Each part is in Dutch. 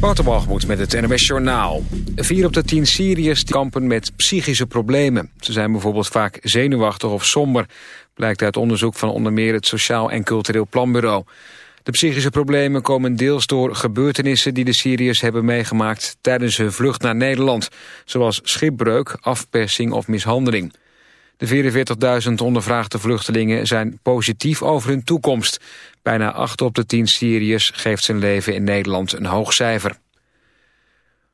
Waterbalgemoed met het NWS Journaal. Vier op de tien Syriërs kampen met psychische problemen. Ze zijn bijvoorbeeld vaak zenuwachtig of somber... blijkt uit onderzoek van onder meer het Sociaal en Cultureel Planbureau. De psychische problemen komen deels door gebeurtenissen... die de Syriërs hebben meegemaakt tijdens hun vlucht naar Nederland... zoals schipbreuk, afpersing of mishandeling. De 44.000 ondervraagde vluchtelingen zijn positief over hun toekomst. Bijna 8 op de 10 Syriërs geeft zijn leven in Nederland een hoog cijfer.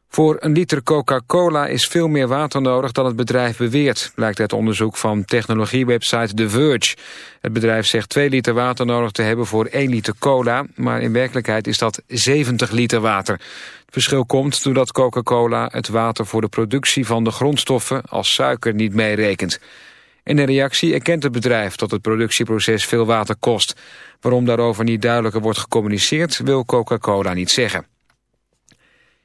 Voor een liter Coca-Cola is veel meer water nodig dan het bedrijf beweert... blijkt uit onderzoek van technologiewebsite The Verge. Het bedrijf zegt 2 liter water nodig te hebben voor 1 liter cola... maar in werkelijkheid is dat 70 liter water. Het verschil komt doordat Coca-Cola het water voor de productie van de grondstoffen... als suiker niet meerekent. In een reactie erkent het bedrijf dat het productieproces veel water kost. Waarom daarover niet duidelijker wordt gecommuniceerd wil Coca-Cola niet zeggen.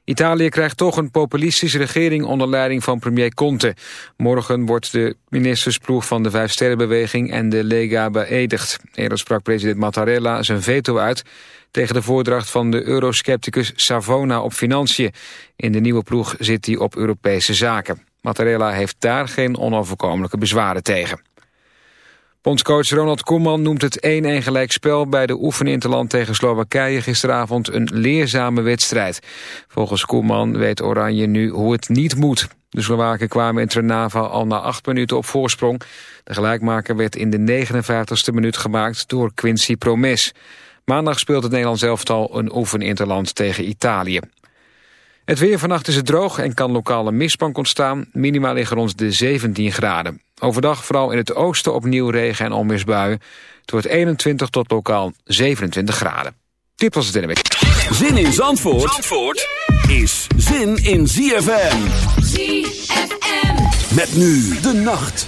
Italië krijgt toch een populistische regering onder leiding van premier Conte. Morgen wordt de ministersploeg van de Vijfsterrenbeweging en de Lega beëdigd. Eerder sprak president Mattarella zijn veto uit tegen de voordracht van de euroscepticus Savona op financiën. In de nieuwe ploeg zit hij op Europese zaken. Mattarella heeft daar geen onoverkomelijke bezwaren tegen. Bondscoach Ronald Koeman noemt het 1-1 gelijkspel bij de oefeninterland tegen Slowakije gisteravond een leerzame wedstrijd. Volgens Koeman weet Oranje nu hoe het niet moet. De Slowaken kwamen in Trnava al na acht minuten op voorsprong. De gelijkmaker werd in de 59ste minuut gemaakt door Quincy Promes. Maandag speelt het Nederlands elftal een oefeninterland tegen Italië. Het weer vannacht is het droog en kan lokale mistbank ontstaan. Minima liggen rond de 17 graden. Overdag vooral in het oosten opnieuw regen en onweersbuien. Het wordt 21 tot lokaal 27 graden. Dit was het NW. Zin in Zandvoort, Zandvoort is zin in ZFM. ZFM. Met nu de nacht.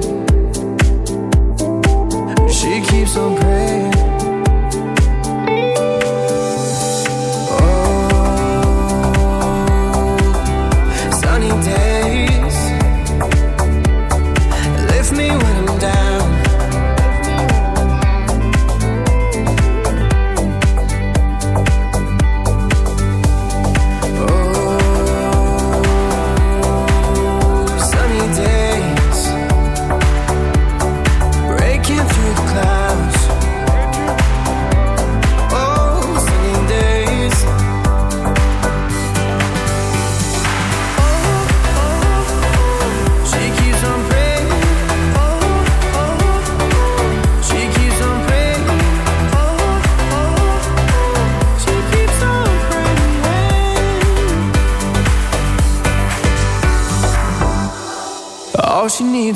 keeps on praying.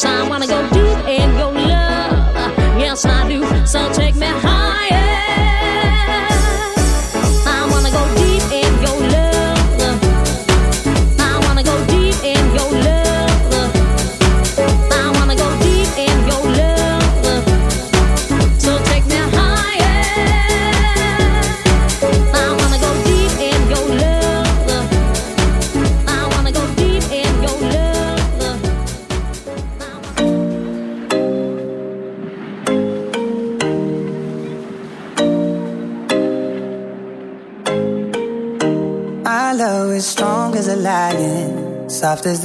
sunshine. Wanna go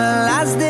the last day.